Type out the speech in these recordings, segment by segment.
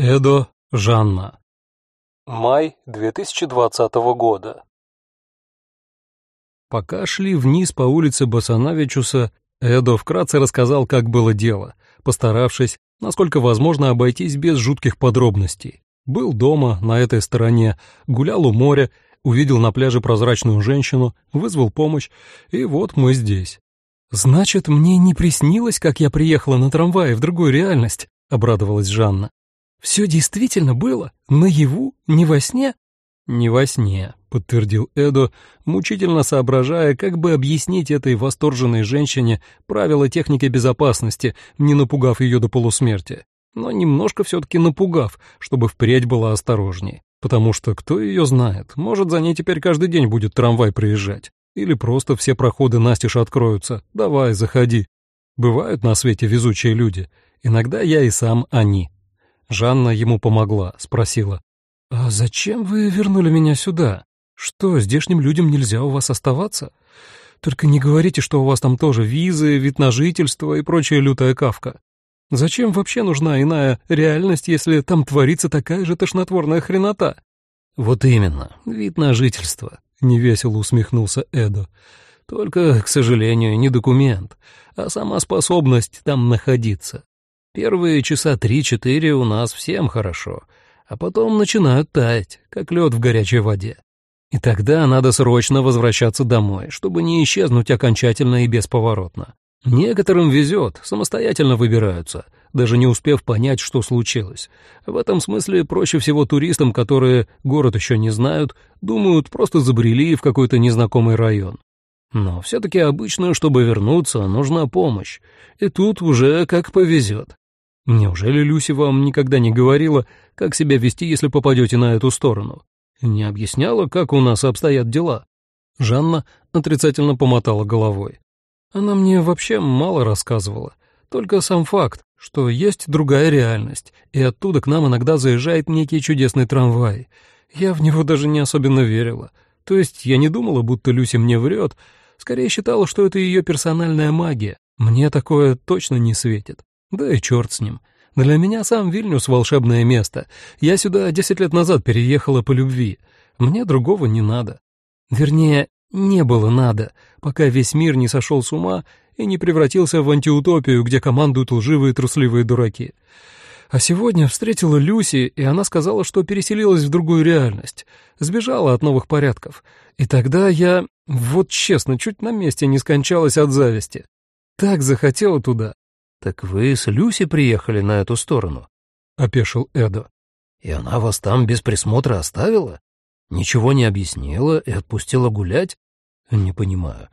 Эдо, Жанна. Май 2020 года. Пока шли вниз по улице Басанавичуса, Эдо вкратце рассказал, как было дело, постаравшись, насколько возможно, обойтись без жутких подробностей. Был дома, на этой стороне, гулял у моря, увидел на пляже прозрачную женщину, вызвал помощь, и вот мы здесь. «Значит, мне не приснилось, как я приехала на трамвае в другую реальность», — обрадовалась Жанна. Все действительно было? Наяву? Не во сне? Не во сне, подтвердил Эдо, мучительно соображая, как бы объяснить этой восторженной женщине правила техники безопасности, не напугав ее до полусмерти, но немножко все-таки напугав, чтобы впредь была осторожней. Потому что кто ее знает, может, за ней теперь каждый день будет трамвай приезжать. Или просто все проходы настежь откроются. Давай, заходи. Бывают на свете везучие люди. Иногда я и сам они. Жанна ему помогла, спросила. «А зачем вы вернули меня сюда? Что, здешним людям нельзя у вас оставаться? Только не говорите, что у вас там тоже визы, вид на жительство и прочая лютая кавка. Зачем вообще нужна иная реальность, если там творится такая же тошнотворная хренота?» «Вот именно, вид на жительство», — невесело усмехнулся Эдо. «Только, к сожалению, не документ, а сама способность там находиться. Первые часа три-четыре у нас всем хорошо, а потом начинают таять, как лед в горячей воде. И тогда надо срочно возвращаться домой, чтобы не исчезнуть окончательно и бесповоротно. Некоторым везет, самостоятельно выбираются, даже не успев понять, что случилось. В этом смысле проще всего туристам, которые город еще не знают, думают, просто забрели в какой-то незнакомый район. Но все-таки обычно, чтобы вернуться, нужна помощь. И тут уже как повезет. Неужели Люси вам никогда не говорила, как себя вести, если попадете на эту сторону? Не объясняла, как у нас обстоят дела?» Жанна отрицательно помотала головой. «Она мне вообще мало рассказывала. Только сам факт, что есть другая реальность, и оттуда к нам иногда заезжает некий чудесный трамвай. Я в него даже не особенно верила. То есть я не думала, будто Люси мне врет, скорее считала, что это ее персональная магия. Мне такое точно не светит. Да и черт с ним. Для меня сам Вильнюс — волшебное место. Я сюда десять лет назад переехала по любви. Мне другого не надо. Вернее, не было надо, пока весь мир не сошел с ума и не превратился в антиутопию, где командуют лживые трусливые дураки. А сегодня встретила Люси, и она сказала, что переселилась в другую реальность, сбежала от новых порядков. И тогда я, вот честно, чуть на месте не скончалась от зависти. Так захотела туда, «Так вы с Люси приехали на эту сторону?» — опешил Эдо. «И она вас там без присмотра оставила? Ничего не объяснила и отпустила гулять? Не понимаю.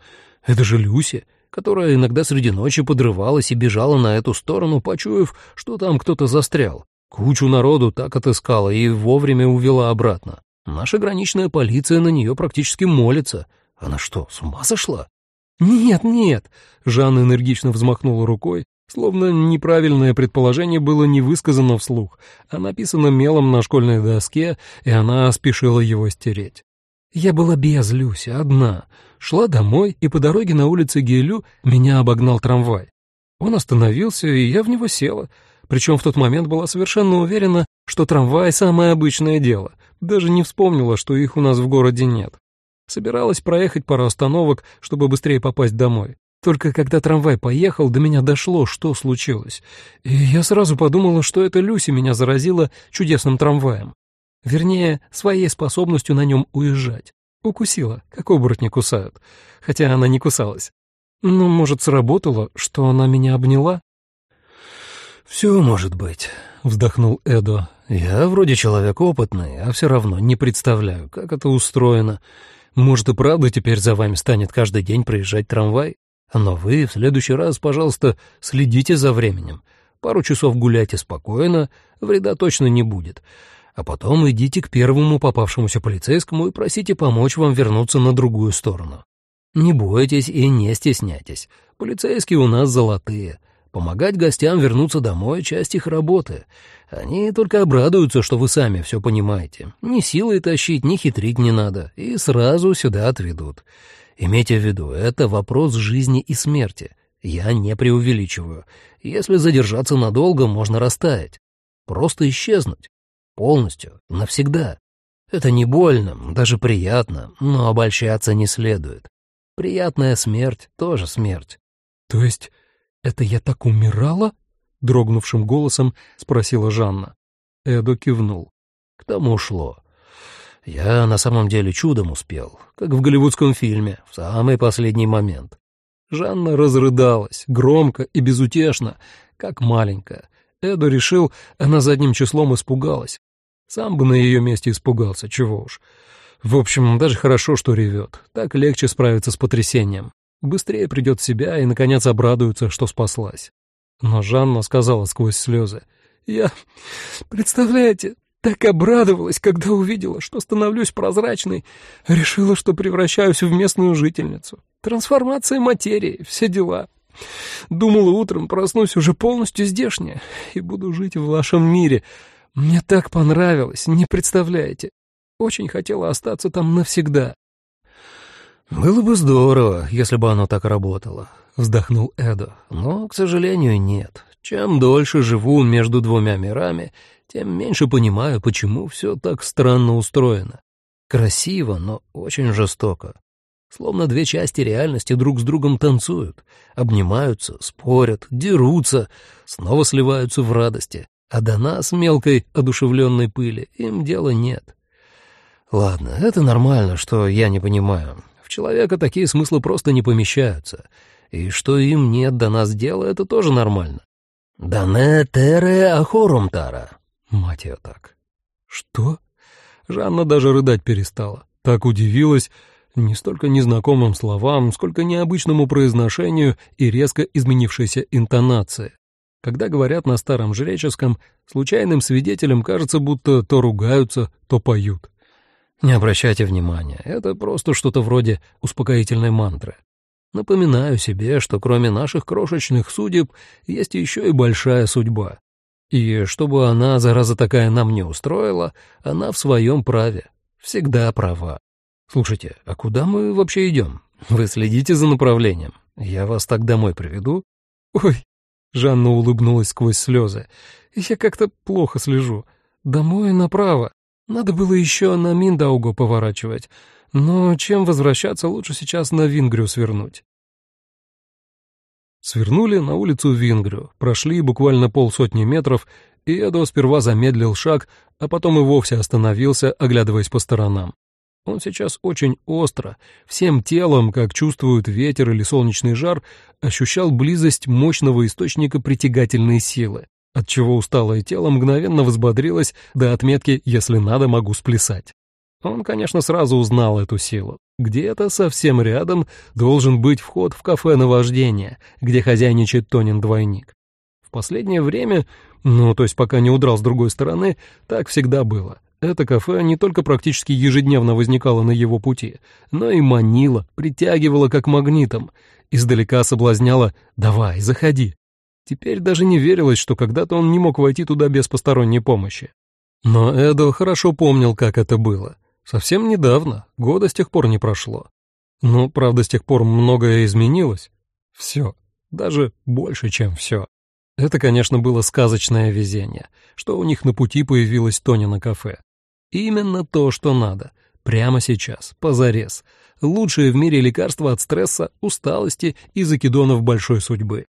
Это же Люси, которая иногда среди ночи подрывалась и бежала на эту сторону, почуяв, что там кто-то застрял. Кучу народу так отыскала и вовремя увела обратно. Наша граничная полиция на нее практически молится. Она что, с ума сошла?» «Нет, нет!» — Жанна энергично взмахнула рукой, Словно неправильное предположение было не высказано вслух, а написано мелом на школьной доске, и она спешила его стереть. Я была без Люси, одна. Шла домой, и по дороге на улице Гелю меня обогнал трамвай. Он остановился, и я в него села. Причем в тот момент была совершенно уверена, что трамвай — самое обычное дело. Даже не вспомнила, что их у нас в городе нет. Собиралась проехать пару остановок, чтобы быстрее попасть домой. Только когда трамвай поехал, до меня дошло, что случилось. И я сразу подумала, что это Люси меня заразила чудесным трамваем. Вернее, своей способностью на нем уезжать. Укусила, как оборотни кусают. Хотя она не кусалась. Ну, может, сработало, что она меня обняла? «Все может быть», — вздохнул Эдо. «Я вроде человек опытный, а все равно не представляю, как это устроено. Может, и правда теперь за вами станет каждый день проезжать трамвай?» Но вы в следующий раз, пожалуйста, следите за временем. Пару часов гуляйте спокойно, вреда точно не будет. А потом идите к первому попавшемуся полицейскому и просите помочь вам вернуться на другую сторону. Не бойтесь и не стесняйтесь. Полицейские у нас золотые. Помогать гостям вернуться домой — часть их работы. Они только обрадуются, что вы сами все понимаете. Ни силой тащить, ни хитрить не надо, и сразу сюда отведут. Имейте в виду, это вопрос жизни и смерти. Я не преувеличиваю. Если задержаться надолго, можно растаять. Просто исчезнуть. Полностью, навсегда. Это не больно, даже приятно, но обольщаться не следует. Приятная смерть тоже смерть. То есть это я так умирала? Дрогнувшим голосом спросила Жанна. Эдо кивнул. К тому шло. Я на самом деле чудом успел, как в голливудском фильме, в самый последний момент. Жанна разрыдалась, громко и безутешно, как маленькая. Эдо решил, она задним числом испугалась. Сам бы на ее месте испугался, чего уж. В общем, даже хорошо, что ревет. Так легче справиться с потрясением. Быстрее придет в себя и, наконец, обрадуется, что спаслась. Но Жанна сказала сквозь слезы. «Я, представляете, так обрадовалась, когда увидела, что становлюсь прозрачной. Решила, что превращаюсь в местную жительницу. Трансформация материи, все дела. Думала, утром проснусь уже полностью здешняя и буду жить в вашем мире. Мне так понравилось, не представляете. Очень хотела остаться там навсегда. «Было бы здорово, если бы оно так работало», — вздохнул Эдо. «Но, к сожалению, нет. Чем дольше живу между двумя мирами, тем меньше понимаю, почему все так странно устроено. Красиво, но очень жестоко. Словно две части реальности друг с другом танцуют, обнимаются, спорят, дерутся, снова сливаются в радости, а до нас, мелкой одушевленной пыли, им дела нет. Ладно, это нормально, что я не понимаю. В человека такие смыслы просто не помещаются. И что им нет до нас дела, это тоже нормально. «Дане тере ахорум тара», Мать ее так. Что? Жанна даже рыдать перестала. Так удивилась не столько незнакомым словам, сколько необычному произношению и резко изменившейся интонации. Когда говорят на старом жреческом, случайным свидетелям кажется, будто то ругаются, то поют. Не обращайте внимания, это просто что-то вроде успокоительной мантры. Напоминаю себе, что кроме наших крошечных судеб есть еще и большая судьба. И чтобы она, зараза такая, нам не устроила, она в своем праве. Всегда права. Слушайте, а куда мы вообще идем? Вы следите за направлением. Я вас так домой приведу? Ой, Жанна улыбнулась сквозь слезы. Я как-то плохо слежу. Домой направо. Надо было еще на Миндауго поворачивать. Но чем возвращаться, лучше сейчас на Вингрю свернуть. Свернули на улицу Вингрю, прошли буквально полсотни метров, и Эдо сперва замедлил шаг, а потом и вовсе остановился, оглядываясь по сторонам. Он сейчас очень остро, всем телом, как чувствует ветер или солнечный жар, ощущал близость мощного источника притягательной силы, отчего усталое тело мгновенно взбодрилось до отметки «если надо, могу сплясать». Он, конечно, сразу узнал эту силу. Где-то совсем рядом должен быть вход в кафе наваждения, где хозяйничает Тонин двойник. В последнее время, ну, то есть пока не удрал с другой стороны, так всегда было. Это кафе не только практически ежедневно возникало на его пути, но и манило, притягивало как магнитом, издалека соблазняло «давай, заходи». Теперь даже не верилось, что когда-то он не мог войти туда без посторонней помощи. Но Эдо хорошо помнил, как это было. Совсем недавно, года с тех пор не прошло. Но, правда, с тех пор многое изменилось. Все, даже больше, чем все. Это, конечно, было сказочное везение, что у них на пути появилось Тоня на кафе. Именно то, что надо. Прямо сейчас, позарез. Лучшее в мире лекарство от стресса, усталости и закидонов большой судьбы.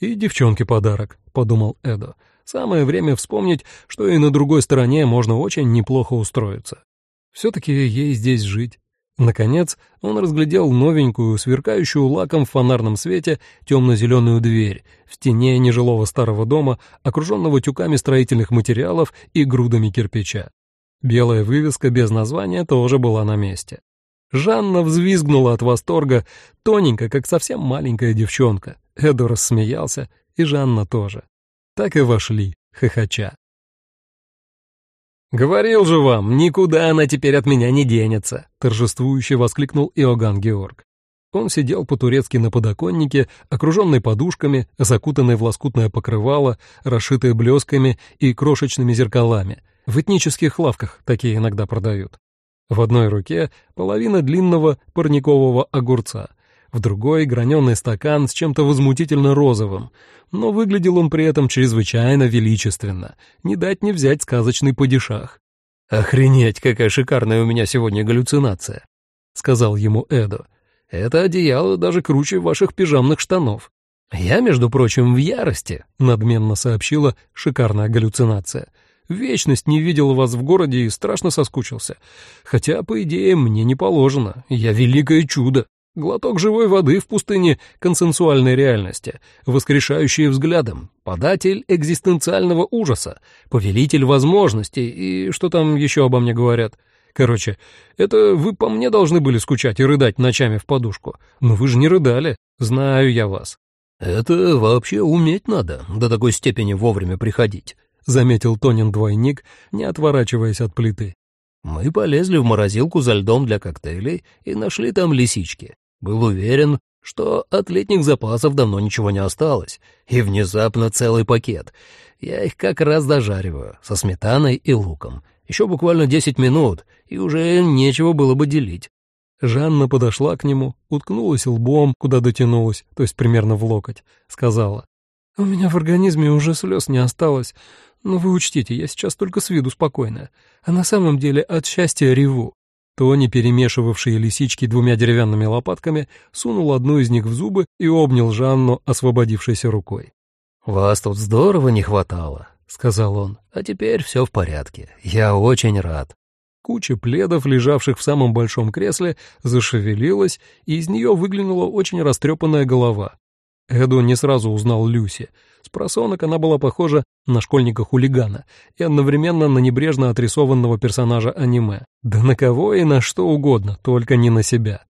«И девчонке подарок», — подумал Эдо. «Самое время вспомнить, что и на другой стороне можно очень неплохо устроиться. Все-таки ей здесь жить. Наконец, он разглядел новенькую, сверкающую лаком в фонарном свете темно-зеленую дверь в стене нежилого старого дома, окруженного тюками строительных материалов и грудами кирпича. Белая вывеска без названия тоже была на месте. Жанна взвизгнула от восторга, тоненько, как совсем маленькая девчонка. Эду рассмеялся, и Жанна тоже. Так и вошли, хохоча. «Говорил же вам, никуда она теперь от меня не денется!» — торжествующе воскликнул Иоганн Георг. Он сидел по-турецки на подоконнике, окруженный подушками, закутанный в лоскутное покрывало, расшитое блесками и крошечными зеркалами. В этнических лавках такие иногда продают. В одной руке половина длинного парникового огурца, в другой — граненый стакан с чем-то возмутительно розовым, но выглядел он при этом чрезвычайно величественно, не дать не взять сказочный падишах. «Охренеть, какая шикарная у меня сегодня галлюцинация», — сказал ему Эдо. «Это одеяло даже круче ваших пижамных штанов». «Я, между прочим, в ярости», — надменно сообщила шикарная галлюцинация. «Вечность не видел вас в городе и страшно соскучился. Хотя, по идее, мне не положено. Я великое чудо. Глоток живой воды в пустыне консенсуальной реальности, воскрешающий взглядом, податель экзистенциального ужаса, повелитель возможностей и что там еще обо мне говорят. Короче, это вы по мне должны были скучать и рыдать ночами в подушку. Но вы же не рыдали, знаю я вас. «Это вообще уметь надо, до такой степени вовремя приходить», — заметил Тонин двойник, не отворачиваясь от плиты. «Мы полезли в морозилку за льдом для коктейлей и нашли там лисички. Был уверен, что от летних запасов давно ничего не осталось, и внезапно целый пакет. Я их как раз дожариваю, со сметаной и луком. Еще буквально десять минут, и уже нечего было бы делить. Жанна подошла к нему, уткнулась лбом, куда дотянулась, то есть примерно в локоть, сказала. «У меня в организме уже слез не осталось, но вы учтите, я сейчас только с виду спокойная, а на самом деле от счастья реву. Тони, перемешивавший лисички двумя деревянными лопатками, сунул одну из них в зубы и обнял Жанну, освободившейся рукой. «Вас тут здорово не хватало», — сказал он. «А теперь все в порядке. Я очень рад». Куча пледов, лежавших в самом большом кресле, зашевелилась, и из нее выглянула очень растрепанная голова. Эду не сразу узнал Люси. С просонок она была похожа на школьника-хулигана и одновременно на небрежно отрисованного персонажа аниме. Да на кого и на что угодно, только не на себя.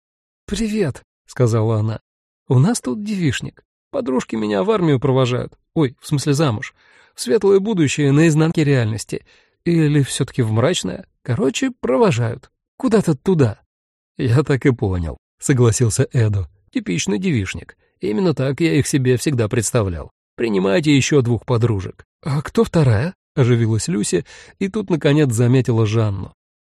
«Привет», — сказала она. «У нас тут девишник. Подружки меня в армию провожают. Ой, в смысле замуж. В светлое будущее на изнанке реальности. Или все-таки в мрачное. Короче, провожают. Куда-то туда». «Я так и понял», — согласился Эдо. «Типичный девишник. Именно так я их себе всегда представлял. Принимайте еще двух подружек». «А кто вторая?» — оживилась Люся, и тут, наконец, заметила Жанну.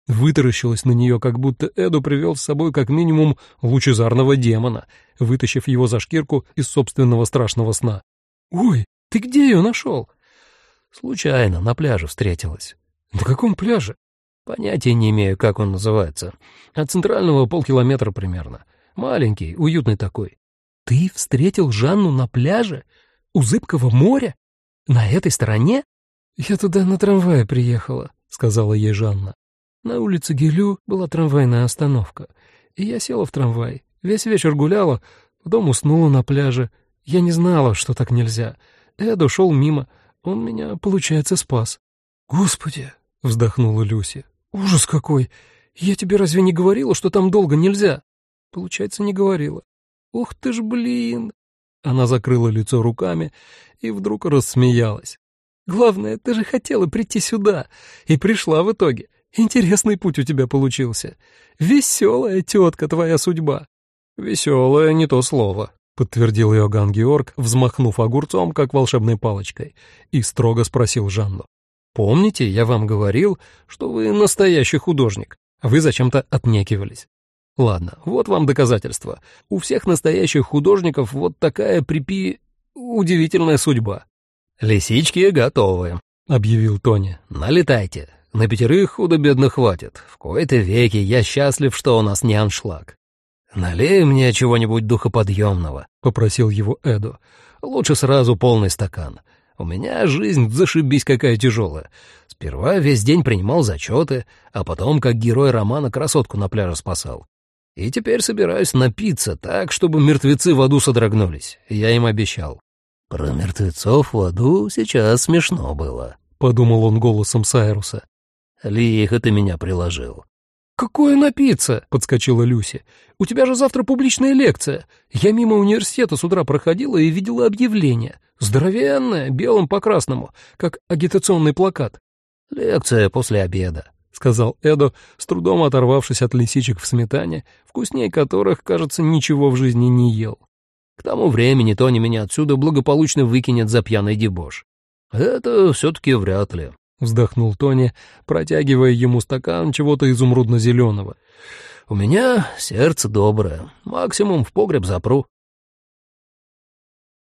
Вытаращилась на нее, как будто Эду привел с собой как минимум лучезарного демона, вытащив его за шкирку из собственного страшного сна. «Ой, ты где ее нашел?» «Случайно, на пляже встретилась». «На каком пляже?» «Понятия не имею, как он называется. От центрального полкилометра примерно. Маленький, уютный такой». «Ты встретил Жанну на пляже? У Зыбкого моря? На этой стороне?» «Я туда на трамвае приехала», — сказала ей Жанна. На улице Гелю была трамвайная остановка, и я села в трамвай. Весь вечер гуляла, потом уснула на пляже. Я не знала, что так нельзя. Эд ушел мимо. Он меня, получается, спас. «Господи!» — вздохнула Люси. «Ужас какой! Я тебе разве не говорила, что там долго нельзя?» Получается, не говорила. «Ух ты ж, блин!» Она закрыла лицо руками и вдруг рассмеялась. «Главное, ты же хотела прийти сюда, и пришла в итоге. Интересный путь у тебя получился. Веселая тетка твоя судьба». «Веселая не то слово», — подтвердил Иоганн Георг, взмахнув огурцом, как волшебной палочкой, и строго спросил Жанну. «Помните, я вам говорил, что вы настоящий художник, а вы зачем-то отнекивались? Ладно, вот вам доказательство. У всех настоящих художников вот такая припи... удивительная судьба». «Лисички готовы», — объявил Тони. «Налетайте, на пятерых худо-бедно хватит. В кои-то веки я счастлив, что у нас не аншлаг. «Налей мне чего-нибудь духоподъемного», — попросил его Эду. «Лучше сразу полный стакан. У меня жизнь зашибись какая тяжелая. Сперва весь день принимал зачеты, а потом, как герой романа, красотку на пляже спасал. И теперь собираюсь напиться так, чтобы мертвецы в аду содрогнулись. Я им обещал». «Про мертвецов в аду сейчас смешно было», — подумал он голосом Сайруса. Лихо ты меня приложил. «Какое напиться?» — подскочила Люси. «У тебя же завтра публичная лекция. Я мимо университета с утра проходила и видела объявление. Здоровенное, белым по красному, как агитационный плакат». «Лекция после обеда», — сказал Эдо, с трудом оторвавшись от лисичек в сметане, вкуснее которых, кажется, ничего в жизни не ел. «К тому времени Тони меня отсюда благополучно выкинет за пьяный дебош. Это все-таки вряд ли. — вздохнул Тони, протягивая ему стакан чего-то изумрудно-зеленого. У меня сердце доброе, максимум в погреб запру».